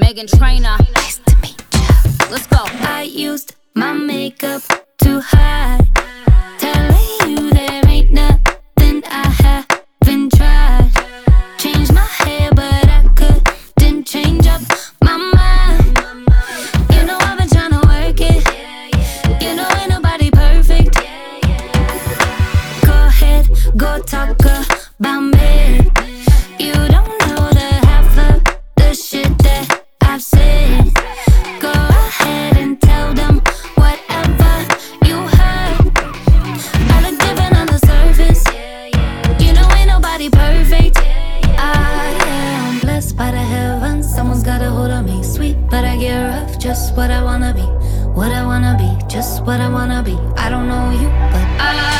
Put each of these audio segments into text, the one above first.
Meghan Trainor. Nice to meet you. Let's go. I used my makeup to hide. Telling you there ain't nothing I haven't tried. Changed my hair, but I couldn't change up my mind. You know I've been trying to work it. You know ain't nobody perfect. Go ahead, go talk about me. I've said. Go ahead and tell them whatever you heard. I look different on the surface. You know ain't nobody perfect. I am blessed by the heavens. Someone's got a hold on me. Sweet, but I get rough. Just what I wanna be. What I wanna be. Just what I wanna be. I don't know you, but I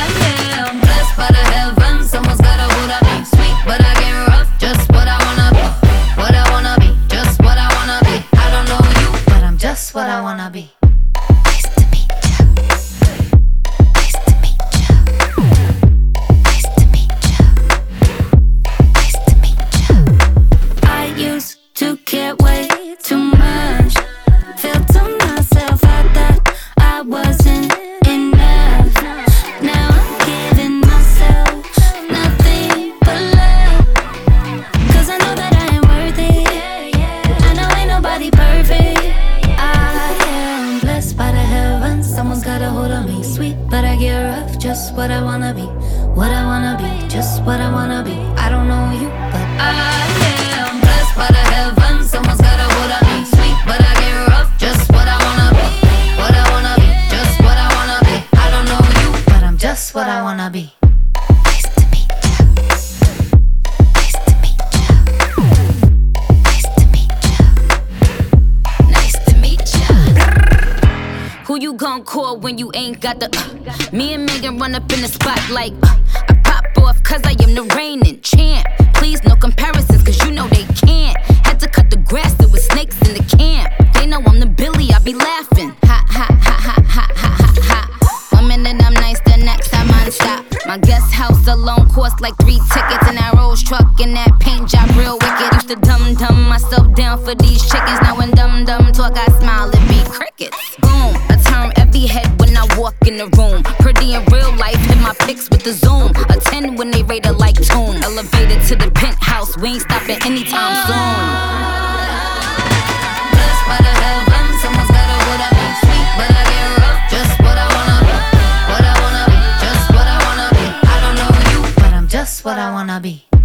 what I wanna be. What I wanna be. What I wanna be. Just what I wanna be. I don't know you, but I am blessed by the heavens. Someone's got a hold on me. Sweet, but I get rough. Just what I wanna be. What I wanna be. Just what I wanna be. I don't know you, but I'm just what I wanna be. Who you gon' call when you ain't got the. Uh, me and Meghan run up in the spotlight. Uh, I pop off cause I am the reigning champ. Please, no comparisons, cause you know they can't. Had to cut the grass, there was snakes in the camp. They know I'm the Billy, I be laughing. Ha ha ha ha ha ha ha. One minute I'm nice, the next I'm on stop. My guest house alone cost like three tickets. And that Rolls truck and that paint job real wicked. Used to dumb dumb myself down for these chickens. Now when dumb dumb in the room. Pretty in real life, hit my pics with the zoom. A 10 when they rate it like tune. Elevated to the penthouse, we ain't stopping anytime soon. Sweet, but I get rough. Just what I wanna be. What I wanna be. Just what I wanna be. I don't know you, but I'm just what I wanna be.